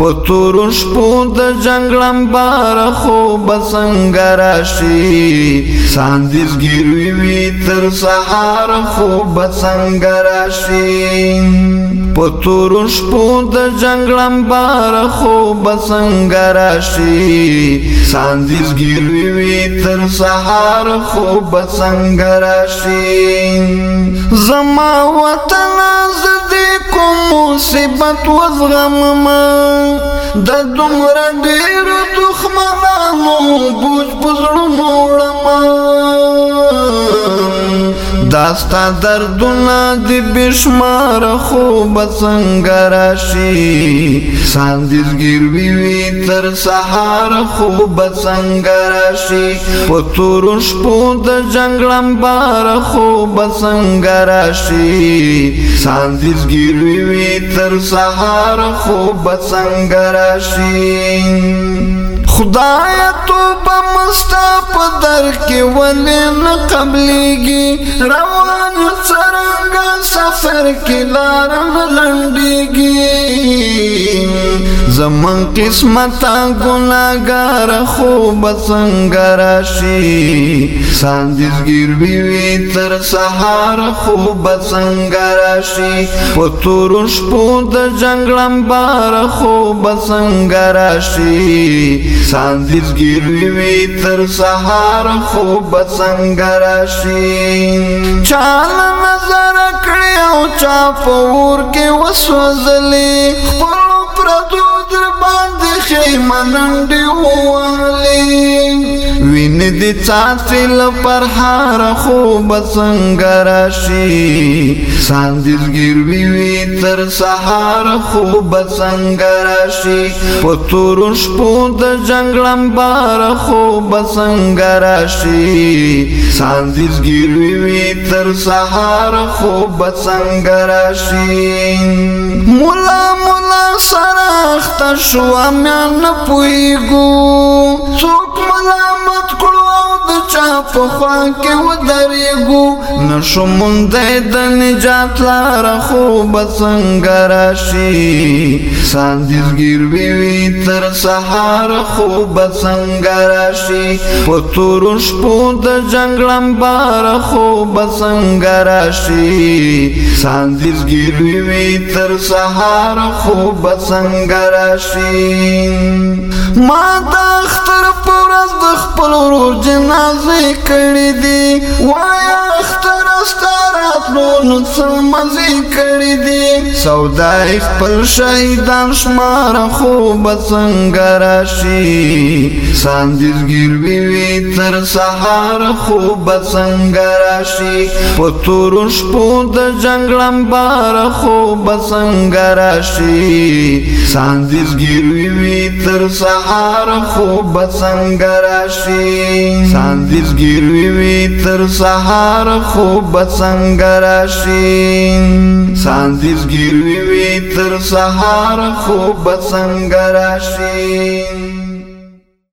پتورش پو د جنگلم بار خو بسنګ راشي ساندز ګیروي وی تر سحار خو بسنګ راشي پتورش پو د جنگلم بار خو بسنګ راشي ساندز ګیروي وی تر سحار خو بسنګ راشي زما وطن زد مصیبت وزغمم د دومره ډیر دښمنانو ستا دردونه دی بشمار خوب څنګه راشي ساندیز گیروی وی تر سهار خوب څنګه راشي په تور شپو د جنگلم بار خوب څنګه راشي ساندیز گیروی وی تر سهار خوب څنګه راشي خدای توبه مستا په در کې ولې نه قبليږي روان څنګه سفر کې لار نه لنډيږي زمن قسمتا گناگار خوب څنګه راشي ساندیز گیر بیوی تر سهار خوب څنګه راشي پتور شپو د جنگلم بار خوب څنګه راشي ساندیز گیر بیوی تر سهار خوب څنګه راشي چال نظر کړي او چا پور کې وسوځلي خپل پردو باندې خیمننډي ووالي وین دي چاسي لپاره هار خو بسنګ راشي ساندز ګیروي وی تر سهار خو بسنګ راشي پتور شپو د جنگلم بار خو بسنګ راشي ساندز ګیروي وی تر سهار خو بسنګ راشي مولا سره اخته شو امیا نه پویګو څوک ملامت کړو په خوا کې ودرېګو نشو مونږ د نجات لار خو بسنګ راشي ساندګیر وی وی تر سحار خو بسنګ راشي په تور شپو د جنگلم بار خو بسنګ راشي ساندګیر وی وی تر سحار خو بسنګ راشي ما جنازې کړې دي وایا څو مزي کړی دی سودا خپل شهیدان شمار خو بسنګ راشي ساندزګیر وی وی تر سهار خو بسنګ راشي پتور شپو د جنگلم بار خو بسنګ راشي ساندزګیر وی وی تر سهار خو بسنګ راشي ساندزګیر وی وی تر سهار خو بسنګ راشي راشي سانزیز گیروی تر سهار خوب څنګه راشي